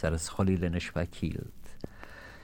سرس خلیل نشوکیل.